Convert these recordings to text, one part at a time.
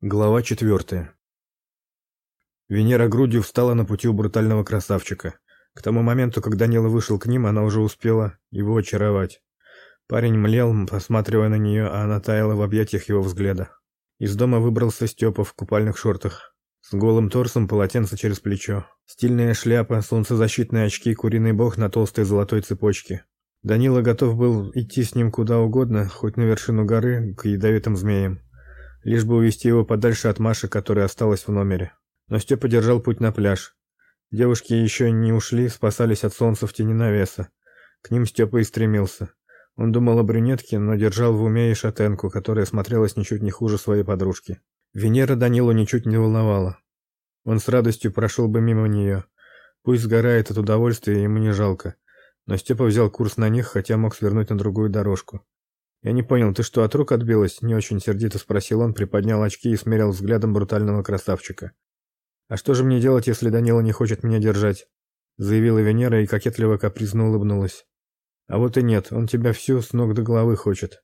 Глава четвертая. Венера грудью встала на пути у брутального красавчика. К тому моменту, когда Данила вышел к ним, она уже успела его очаровать. Парень млел, посматривая на нее, а она таяла в объятиях его взгляда. Из дома выбрался Степа в купальных шортах, с голым торсом, полотенце через плечо, стильная шляпа, солнцезащитные очки, куриный бог на толстой золотой цепочке. Данила готов был идти с ним куда угодно, хоть на вершину горы, к ядовитым змеям лишь бы увести его подальше от Маши, которая осталась в номере. Но Степа держал путь на пляж. Девушки еще не ушли, спасались от солнца в тени навеса. К ним Степа и стремился. Он думал о брюнетке, но держал в уме и шатенку, которая смотрелась ничуть не хуже своей подружки. Венера Данилу ничуть не волновала. Он с радостью прошел бы мимо нее. Пусть сгорает от удовольствия, ему не жалко. Но Степа взял курс на них, хотя мог свернуть на другую дорожку. Я не понял, ты что, от рук отбилась? Не очень сердито спросил он, приподнял очки и смерил взглядом брутального красавчика. А что же мне делать, если Данила не хочет меня держать? заявила Венера и кокетливо капризно улыбнулась. А вот и нет, он тебя всю с ног до головы хочет.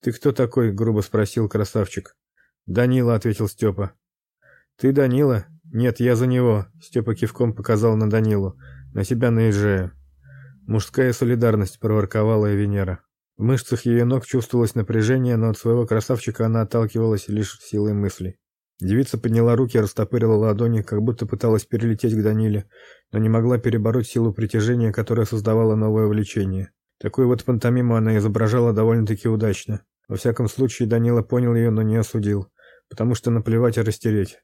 Ты кто такой? грубо спросил красавчик. Данила, ответил Степа. Ты Данила? Нет, я за него, Степа кивком показал на Данилу. На себя наезжаю. Мужская солидарность проворковала Венера. В мышцах ее ног чувствовалось напряжение, но от своего красавчика она отталкивалась лишь силой мыслей. Девица подняла руки, растопырила ладони, как будто пыталась перелететь к Даниле, но не могла перебороть силу притяжения, которая создавала новое влечение. Такую вот пантомиму она изображала довольно-таки удачно. Во всяком случае, Данила понял ее, но не осудил, потому что наплевать и растереть.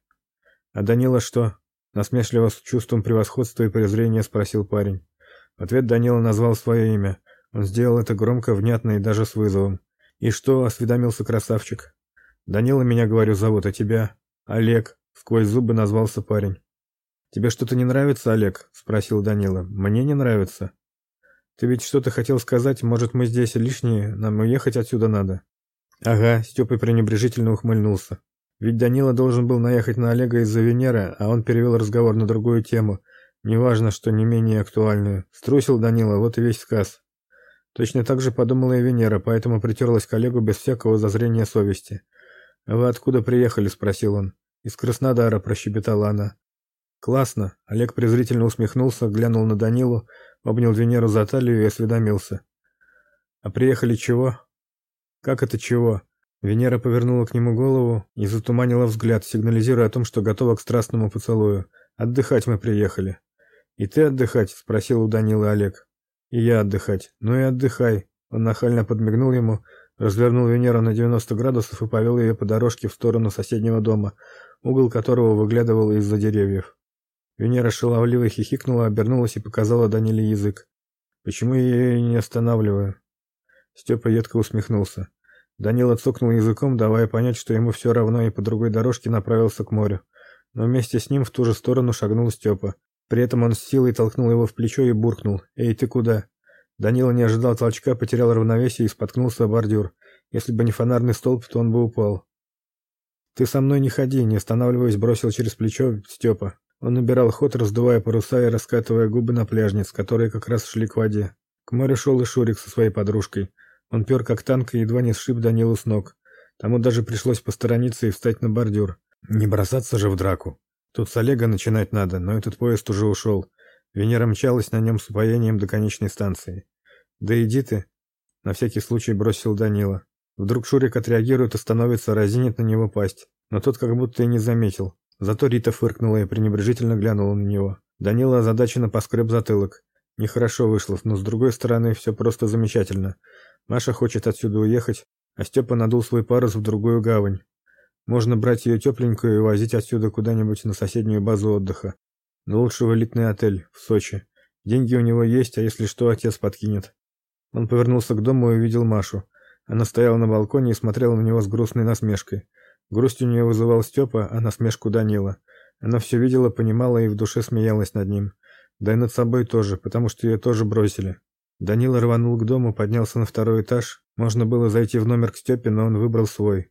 А Данила что? насмешливо с чувством превосходства и презрения спросил парень. В ответ Данила назвал свое имя. Он сделал это громко, внятно и даже с вызовом. И что, осведомился красавчик. Данила меня, говорю, зовут, а тебя Олег, сквозь зубы назвался парень. Тебе что-то не нравится, Олег? спросил Данила. Мне не нравится. Ты ведь что-то хотел сказать, может, мы здесь лишние, нам уехать отсюда надо. Ага, Степа пренебрежительно ухмыльнулся. Ведь Данила должен был наехать на Олега из-за Венеры, а он перевел разговор на другую тему, неважно, что не менее актуальную. Струсил Данила, вот и весь сказ. Точно так же подумала и Венера, поэтому притерлась к коллегу без всякого зазрения совести. «А вы откуда приехали?» – спросил он. «Из Краснодара», – прощебетала она. «Классно!» – Олег презрительно усмехнулся, глянул на Данилу, обнял Венеру за талию и осведомился. «А приехали чего?» «Как это чего?» Венера повернула к нему голову и затуманила взгляд, сигнализируя о том, что готова к страстному поцелую. «Отдыхать мы приехали». «И ты отдыхать?» – спросил у Данилы Олег. И я отдыхать. Ну и отдыхай. Он нахально подмигнул ему, развернул Венеру на 90 градусов и повел ее по дорожке в сторону соседнего дома, угол которого выглядывал из-за деревьев. Венера шаловливо хихикнула, обернулась и показала Даниле язык. Почему я ее не останавливаю? Степа едко усмехнулся. Данила цокнул языком, давая понять, что ему все равно, и по другой дорожке направился к морю. Но вместе с ним в ту же сторону шагнул Степа. При этом он с силой толкнул его в плечо и буркнул: "Эй, ты куда?" Данила не ожидал толчка, потерял равновесие и споткнулся о бордюр. Если бы не фонарный столб, то он бы упал. "Ты со мной не ходи", не останавливаясь, бросил через плечо Степа. Он набирал ход, раздувая паруса и раскатывая губы на пляжниц, которые как раз шли к воде. К морю шел и Шурик со своей подружкой. Он пёр как танк и едва не сшиб Данилу с ног. Тому даже пришлось посторониться и встать на бордюр. Не бросаться же в драку. Тут с Олега начинать надо, но этот поезд уже ушел. Венера мчалась на нем с упоением до конечной станции. Да иди ты, на всякий случай бросил Данила. Вдруг Шурик отреагирует, остановится, разинет на него пасть. Но тот как будто и не заметил. Зато Рита фыркнула и пренебрежительно глянула на него. Данила озадаченно поскреб затылок. Нехорошо вышло, но с другой стороны все просто замечательно. Маша хочет отсюда уехать, а Степа надул свой парус в другую гавань. Можно брать ее тепленькую и возить отсюда куда-нибудь на соседнюю базу отдыха. Но лучше в элитный отель в Сочи. Деньги у него есть, а если что, отец подкинет. Он повернулся к дому и увидел Машу. Она стояла на балконе и смотрела на него с грустной насмешкой. Грусть у нее вызывал Степа, а насмешку Данила. Она все видела, понимала и в душе смеялась над ним. Да и над собой тоже, потому что ее тоже бросили. Данила рванул к дому, поднялся на второй этаж. Можно было зайти в номер к Степе, но он выбрал свой.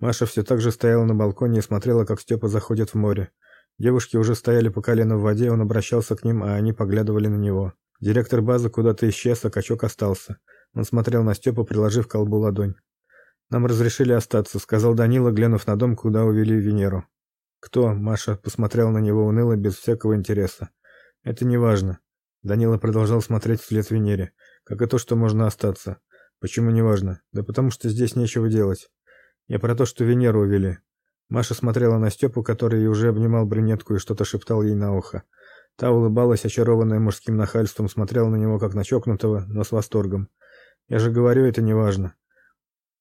Маша все так же стояла на балконе и смотрела, как Степа заходит в море. Девушки уже стояли по колено в воде, он обращался к ним, а они поглядывали на него. Директор базы куда-то исчез, а качок остался. Он смотрел на Степу, приложив колбу ладонь. Нам разрешили остаться, сказал Данила, глянув на дом, куда увели Венеру. Кто? Маша посмотрела на него уныло, без всякого интереса. Это не важно. Данила продолжал смотреть вслед Венере, как и то, что можно остаться. Почему не важно? Да потому что здесь нечего делать. Я про то, что Венеру увели. Маша смотрела на Степу, который уже обнимал брюнетку и что-то шептал ей на ухо. Та улыбалась, очарованная мужским нахальством, смотрела на него как на чокнутого, но с восторгом. Я же говорю, это не важно.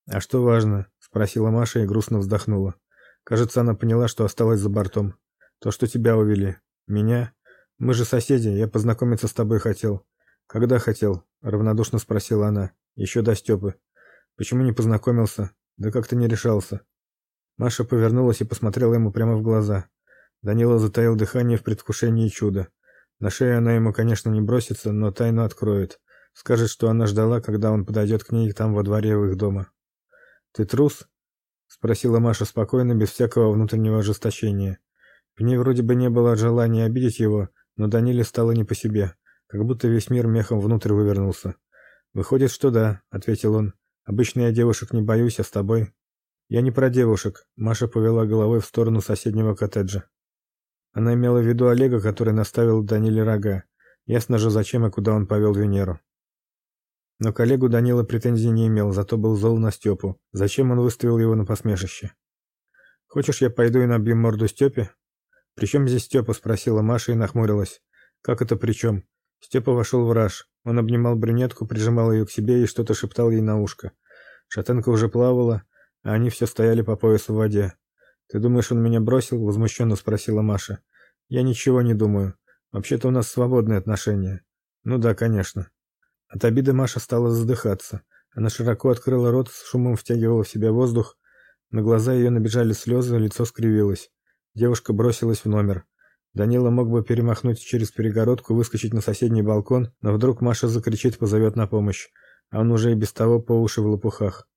А что важно? спросила Маша и грустно вздохнула. Кажется, она поняла, что осталась за бортом. То, что тебя увели. Меня? Мы же соседи, я познакомиться с тобой хотел. Когда хотел? равнодушно спросила она. Еще до Степы. Почему не познакомился? Да как-то не решался. Маша повернулась и посмотрела ему прямо в глаза. Данила затаил дыхание в предвкушении чуда. На шею она ему, конечно, не бросится, но тайну откроет. Скажет, что она ждала, когда он подойдет к ней там во дворе у их дома. Ты трус? спросила Маша спокойно, без всякого внутреннего ожесточения. В ней вроде бы не было желания обидеть его, но Даниле стало не по себе, как будто весь мир мехом внутрь вывернулся. Выходит, что да, ответил он. Обычно я девушек не боюсь, а с тобой я не про девушек. Маша повела головой в сторону соседнего коттеджа. Она имела в виду Олега, который наставил Даниле рога. Ясно же, зачем и куда он повел Венеру. Но коллегу Данила претензий не имел, зато был зол на Степу. Зачем он выставил его на посмешище? Хочешь, я пойду и набью морду Степе? «При здесь Степа?» – спросила Маша и нахмурилась. Как это при чем?» Степа вошел в раж. Он обнимал брюнетку, прижимал ее к себе и что-то шептал ей на ушко. Шатенка уже плавала, а они все стояли по пояс в воде. Ты думаешь, он меня бросил? возмущенно спросила Маша. Я ничего не думаю. Вообще-то у нас свободные отношения. Ну да, конечно. От обиды Маша стала задыхаться. Она широко открыла рот, с шумом втягивала в себя воздух. На глаза ее набежали слезы, лицо скривилось. Девушка бросилась в номер. Данила мог бы перемахнуть через перегородку, выскочить на соседний балкон, но вдруг Маша закричит, позовет на помощь, а он уже и без того по уши в лопухах.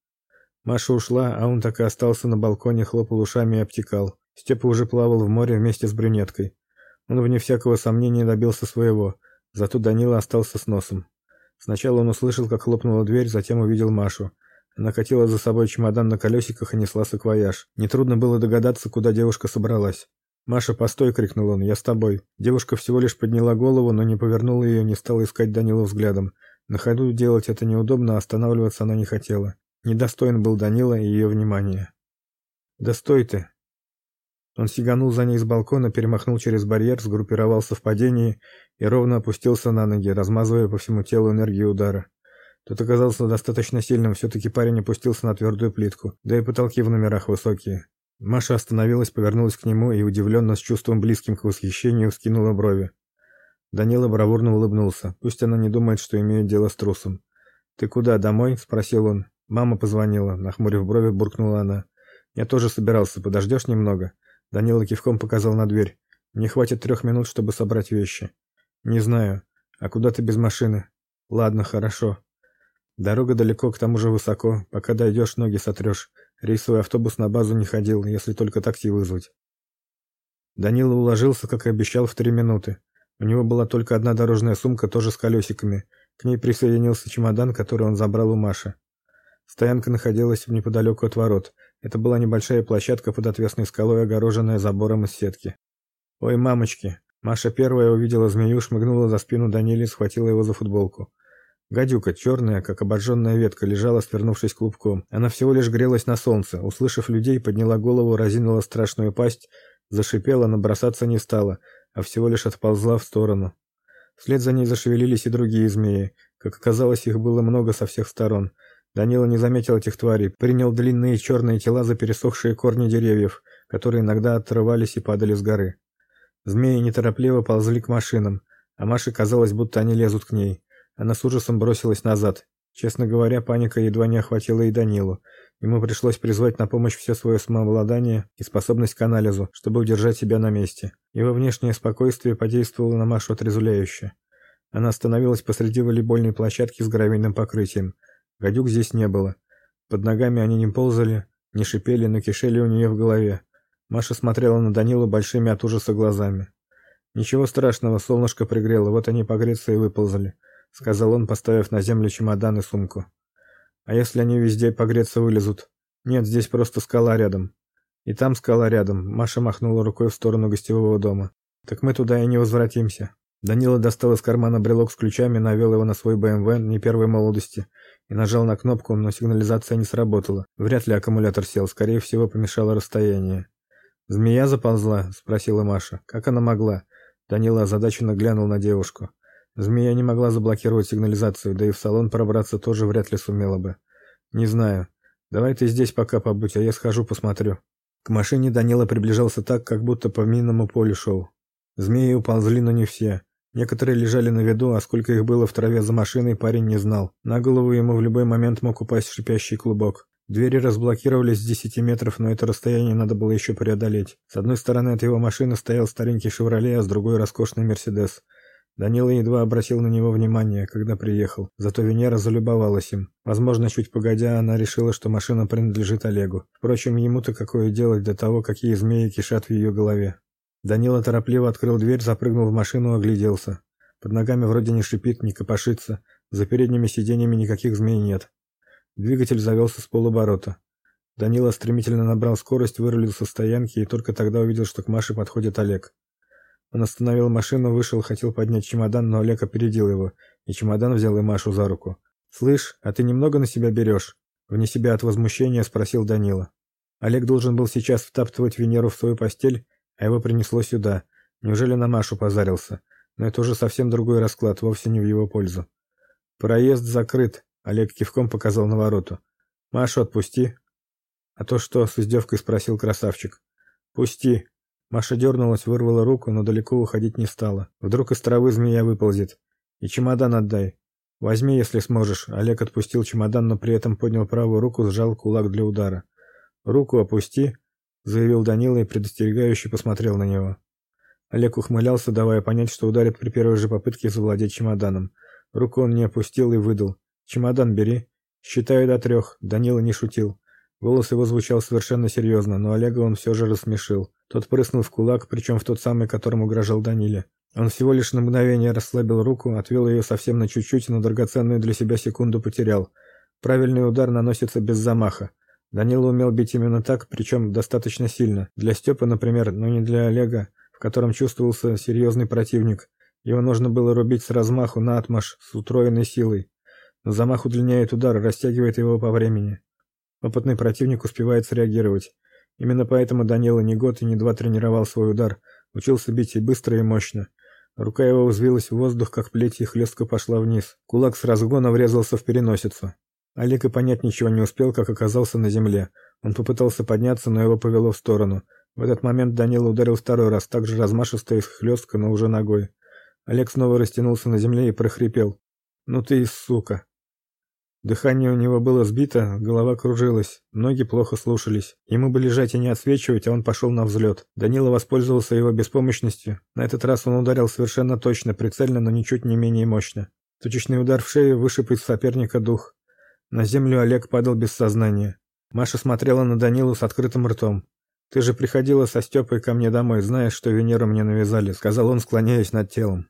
Маша ушла, а он так и остался на балконе, хлопал ушами и обтекал. Степа уже плавал в море вместе с брюнеткой. Он вне всякого сомнения добился своего, зато Данила остался с носом. Сначала он услышал, как хлопнула дверь, затем увидел Машу. Она катила за собой чемодан на колесиках и несла саквояж. Нетрудно было догадаться, куда девушка собралась. "Маша, постой", крикнул он. "Я с тобой". Девушка всего лишь подняла голову, но не повернула ее, не стала искать Данилу взглядом. На ходу делать это неудобно, а останавливаться она не хотела. Недостоин был Данила и ее внимания. "Да стой ты". Он сиганул за ней с балкона, перемахнул через барьер, сгруппировался в падении и ровно опустился на ноги, размазывая по всему телу энергию удара. Тот оказался достаточно сильным, все таки парень опустился на твердую плитку, да и потолки в номерах высокие. Маша остановилась, повернулась к нему и удивленно, с чувством близким к восхищению, скинула брови. Данила бравурно улыбнулся. Пусть она не думает, что имеет дело с трусом. "Ты куда, домой?" спросил он. Мама позвонила, нахмурив брови, буркнула она. Я тоже собирался, подождешь немного? Данила кивком показал на дверь. Мне хватит трех минут, чтобы собрать вещи. Не знаю. А куда ты без машины? Ладно, хорошо. Дорога далеко, к тому же высоко. Пока дойдешь, ноги сотрешь. Рейсовый автобус на базу не ходил, если только такси вызвать. Данила уложился, как и обещал, в три минуты. У него была только одна дорожная сумка, тоже с колесиками. К ней присоединился чемодан, который он забрал у Маши. Стоянка находилась неподалеку от ворот. Это была небольшая площадка под отвесной скалой, огороженная забором из сетки. Ой, мамочки. Маша первая увидела змею, шмыгнула за спину Данилы и схватила его за футболку. Гадюка, черная, как обожженная ветка, лежала, свернувшись клубком. Она всего лишь грелась на солнце. Услышав людей, подняла голову, разинула страшную пасть, зашипела, но бросаться не стала, а всего лишь отползла в сторону. Вслед за ней зашевелились и другие змеи. Как оказалось, их было много со всех сторон. Данила не заметил этих тварей, принял длинные черные тела за пересохшие корни деревьев, которые иногда отрывались и падали с горы. Змеи неторопливо ползли к машинам, а Маше казалось, будто они лезут к ней. Она с ужасом бросилась назад. Честно говоря, паника едва не охватила и Данилу. Ему пришлось призвать на помощь все свое самообладание и способность к анализу, чтобы удержать себя на месте. Его внешнее спокойствие подействовало на Машу отрезвляюще. Она остановилась посреди волейбольной площадки с гравийным покрытием. Гадюк здесь не было. Под ногами они не ползали, не шипели, но кишели у нее в голове. Маша смотрела на Данилу большими от ужаса глазами. Ничего страшного, солнышко пригрело, вот они погреться и выползали, сказал он, поставив на землю чемодан и сумку. А если они везде погреться вылезут? Нет, здесь просто скала рядом. И там скала рядом. Маша махнула рукой в сторону гостевого дома. Так мы туда и не возвратимся. Данила достал из кармана брелок с ключами, навел его на свой БМВ не первой молодости и нажал на кнопку, но сигнализация не сработала. Вряд ли аккумулятор сел, скорее всего, помешало расстояние. Змея заползла, спросила Маша. Как она могла? Данила озадаченно глянул на девушку. Змея не могла заблокировать сигнализацию, да и в салон пробраться тоже вряд ли сумела бы. Не знаю. Давай ты здесь пока побудь, а я схожу посмотрю. К машине Данила приближался так, как будто по минному полю шел. Змеи уползли, но не все. Некоторые лежали на виду, а сколько их было в траве за машиной, парень не знал. На голову ему в любой момент мог упасть шипящий клубок. Двери разблокировались с десяти метров, но это расстояние надо было еще преодолеть. С одной стороны от его машины стоял старенький «Шевроле», а с другой роскошный «Мерседес». Данила едва обратил на него внимание, когда приехал. Зато Венера залюбовалась им. Возможно, чуть погодя, она решила, что машина принадлежит Олегу. Впрочем, ему-то какое делать до того, какие змеи кишат в ее голове. Данила торопливо открыл дверь, запрыгнул в машину, огляделся. Под ногами вроде не шипит, не копошится. За передними сиденьями никаких змей нет. Двигатель завелся с полоборота. Данила стремительно набрал скорость, вырулил со стоянки и только тогда увидел, что к Маше подходит Олег. Он остановил машину, вышел, хотел поднять чемодан, но Олег опередил его, и чемодан взял и Машу за руку. "Слышь, а ты немного на себя берешь?» вне себя от возмущения спросил Данила. Олег должен был сейчас втаптывать Венеру в свою постель, а его принесло сюда. Неужели на Машу позарился? Но это уже совсем другой расклад, вовсе не в его пользу. Проезд закрыт, Олег кивком показал на ворота. Машу отпусти. А то что, с издевкой спросил красавчик. Пусти, Маша дернулась, вырвала руку, но далеко уходить не стала. Вдруг из травы змея выползет. И чемодан отдай. Возьми, если сможешь. Олег отпустил чемодан, но при этом поднял правую руку, сжал кулак для удара. Руку опусти, заявил Данила и предостерегающе посмотрел на него. Олег ухмылялся, давая понять, что ударит при первой же попытке завладеть чемоданом. Руку он не опустил и выдал: "Чемодан бери. Считаю до трех». Данила не шутил. Голос его звучал совершенно серьезно, но Олега он все же рассмешил. Тот прыснул в кулак, причем в тот самый, которым угрожал Даниле. Он всего лишь на мгновение расслабил руку, отвел ее совсем на чуть-чуть, но драгоценную для себя секунду потерял. Правильный удар наносится без замаха. Данила умел бить именно так, причем достаточно сильно. Для Степы, например, но не для Олега, в котором чувствовался серьезный противник. Его нужно было рубить с размаху на отмаш с утроенной силой. Но замах удлиняет удар, растягивает его по времени. Опытный противник успевает среагировать. Именно поэтому Данила не год и не два тренировал свой удар, учился бить и быстро, и мощно. Рука его взвилась в воздух, как плеть, и хлестко пошла вниз. Кулак с разгона врезался в переносицу. Олег и понять ничего не успел, как оказался на земле. Он попытался подняться, но его повело в сторону. В этот момент Данила ударил второй раз, так же размашисто и хлестко, но уже ногой. Олег снова растянулся на земле и прохрипел: "Ну ты и сука!" Дыхание у него было сбито, голова кружилась, ноги плохо слушались. Ему бы лежать и не отсвечивать, а он пошел на взлет. Данила воспользовался его беспомощностью. На этот раз он ударил совершенно точно, прицельно, но ничуть не менее мощно. Точечный удар в шею вышиб из соперника дух. На землю Олег падал без сознания. Маша смотрела на Данилу с открытым ртом. Ты же приходила со Степой ко мне домой, знаешь, что Венеру мне навязали, сказал он, склоняясь над телом.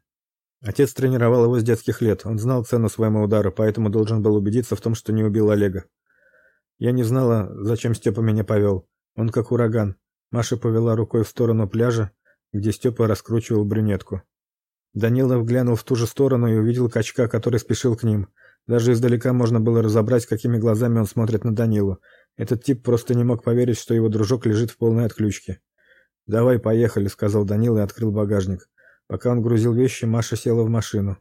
Отец тренировал его с детских лет. Он знал цену своему удару, поэтому должен был убедиться в том, что не убил Олега. Я не знала, зачем Степа меня повел. Он как ураган. Маша повела рукой в сторону пляжа, где Степа раскручивал брюнетку. Данилов глянул в ту же сторону и увидел качка, который спешил к ним. Даже издалека можно было разобрать, какими глазами он смотрит на Данилу. Этот тип просто не мог поверить, что его дружок лежит в полной отключке. "Давай, поехали", сказал Данил и открыл багажник. Пока он грузил вещи, Маша села в машину.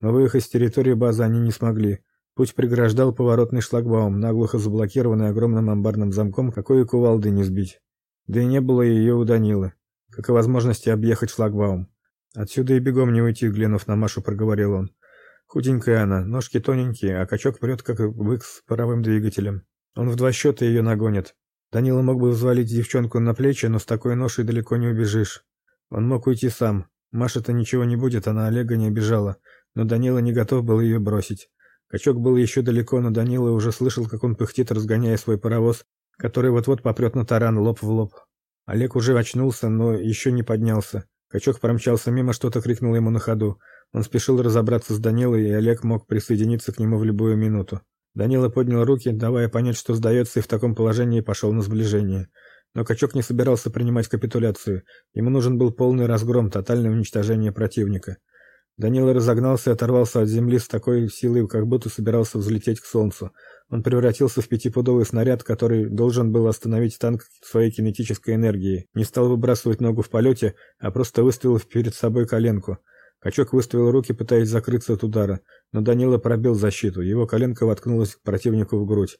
Но выехать с территории базы они не смогли. Путь преграждал поворотный шлагбаум, наглухо заблокированный огромным амбарным замком, какой и кувалды не сбить. Да и не было ее у Данилы, как и возможности объехать шлагбаум. Отсюда и бегом не уйти, глянув на Машу, проговорил он. Худенькая она, ножки тоненькие, а качок прет, как бык с паровым двигателем. Он в два счета ее нагонит. Данила мог бы взвалить девчонку на плечи, но с такой ношей далеко не убежишь. Он мог уйти сам, Маша-то ничего не будет, она Олега не обижала, но Данила не готов был ее бросить. Качок был еще далеко, но Данила уже слышал, как он пыхтит, разгоняя свой паровоз, который вот-вот попрет на таран лоб в лоб. Олег уже очнулся, но еще не поднялся. Качок промчался мимо, что-то крикнул ему на ходу. Он спешил разобраться с Данилой, и Олег мог присоединиться к нему в любую минуту. Данила поднял руки, давая понять, что сдается, и в таком положении пошел на сближение. Но Качок не собирался принимать капитуляцию. Ему нужен был полный разгром, тотальное уничтожение противника. Данила разогнался и оторвался от земли с такой силой, как будто собирался взлететь к солнцу. Он превратился в пятипудовый снаряд, который должен был остановить танк своей кинетической энергией. Не стал выбрасывать ногу в полете, а просто выставил перед собой коленку. Качок выставил руки, пытаясь закрыться от удара, но Данила пробил защиту. Его коленка воткнулась к противнику в грудь.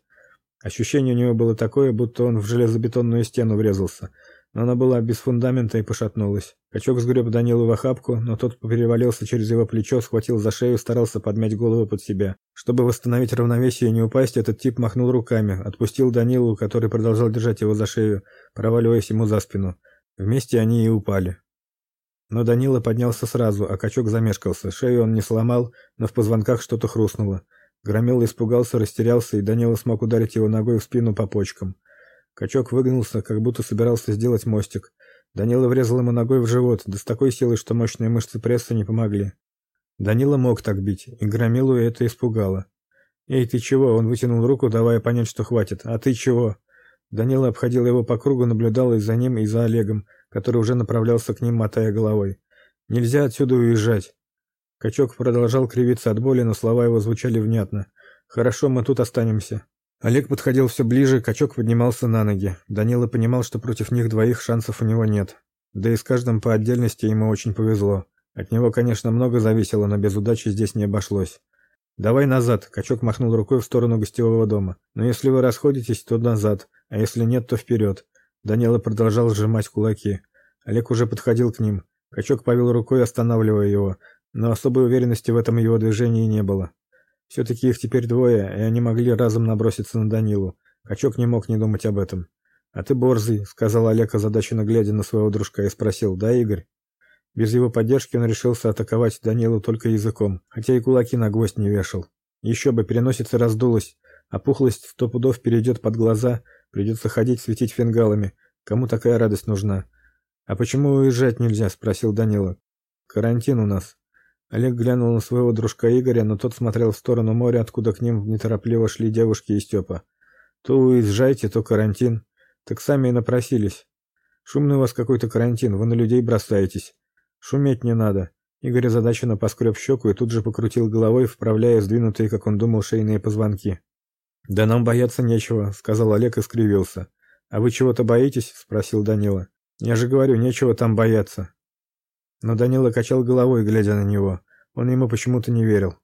Ощущение у него было такое, будто он в железобетонную стену врезался но она была без фундамента и пошатнулась. Качок сгреб Данилу в охапку, но тот перевалился через его плечо, схватил за шею, старался подмять голову под себя. Чтобы восстановить равновесие и не упасть, этот тип махнул руками, отпустил Данилу, который продолжал держать его за шею, проваливаясь ему за спину. Вместе они и упали. Но Данила поднялся сразу, а качок замешкался. Шею он не сломал, но в позвонках что-то хрустнуло. Громила испугался, растерялся, и Данила смог ударить его ногой в спину по почкам. Качок выгнулся, как будто собирался сделать мостик. Данила врезал ему ногой в живот, да с такой силой, что мощные мышцы пресса не помогли. Данила мог так бить, и Громилу это испугало. «Эй, ты чего?» Он вытянул руку, давая понять, что хватит. «А ты чего?» Данила обходил его по кругу, наблюдал и за ним, и за Олегом, который уже направлялся к ним, мотая головой. «Нельзя отсюда уезжать!» Качок продолжал кривиться от боли, но слова его звучали внятно. «Хорошо, мы тут останемся». Олег подходил все ближе, качок поднимался на ноги. Данила понимал, что против них двоих шансов у него нет. Да и с каждым по отдельности ему очень повезло. От него, конечно, много зависело, но без удачи здесь не обошлось. Давай назад, качок махнул рукой в сторону гостевого дома. Но если вы расходитесь, то назад, а если нет, то вперед. Данила продолжал сжимать кулаки. Олег уже подходил к ним. Качок повел рукой, останавливая его, но особой уверенности в этом его движении не было. Все-таки их теперь двое, и они могли разом наброситься на Данилу. Качок не мог не думать об этом. «А ты борзый», — сказал Олег, озадаченно глядя на своего дружка, и спросил, «Да, Игорь?» Без его поддержки он решился атаковать Данилу только языком, хотя и кулаки на гвоздь не вешал. Еще бы, переносица раздулась, а пухлость сто пудов перейдет под глаза, придется ходить светить фингалами. Кому такая радость нужна? «А почему уезжать нельзя?» — спросил Данила. «Карантин у нас». Олег глянул на своего дружка Игоря, но тот смотрел в сторону моря, откуда к ним неторопливо шли девушки и Степа. То уезжайте, то карантин. Так сами и напросились. Шумный у вас какой-то карантин, вы на людей бросаетесь. Шуметь не надо. Игорь озадаченно поскреб щеку и тут же покрутил головой, вправляя сдвинутые, как он думал, шейные позвонки. «Да нам бояться нечего», — сказал Олег и скривился. «А вы чего-то боитесь?» — спросил Данила. «Я же говорю, нечего там бояться. Но Данила качал головой, глядя на него. Он ему почему-то не верил.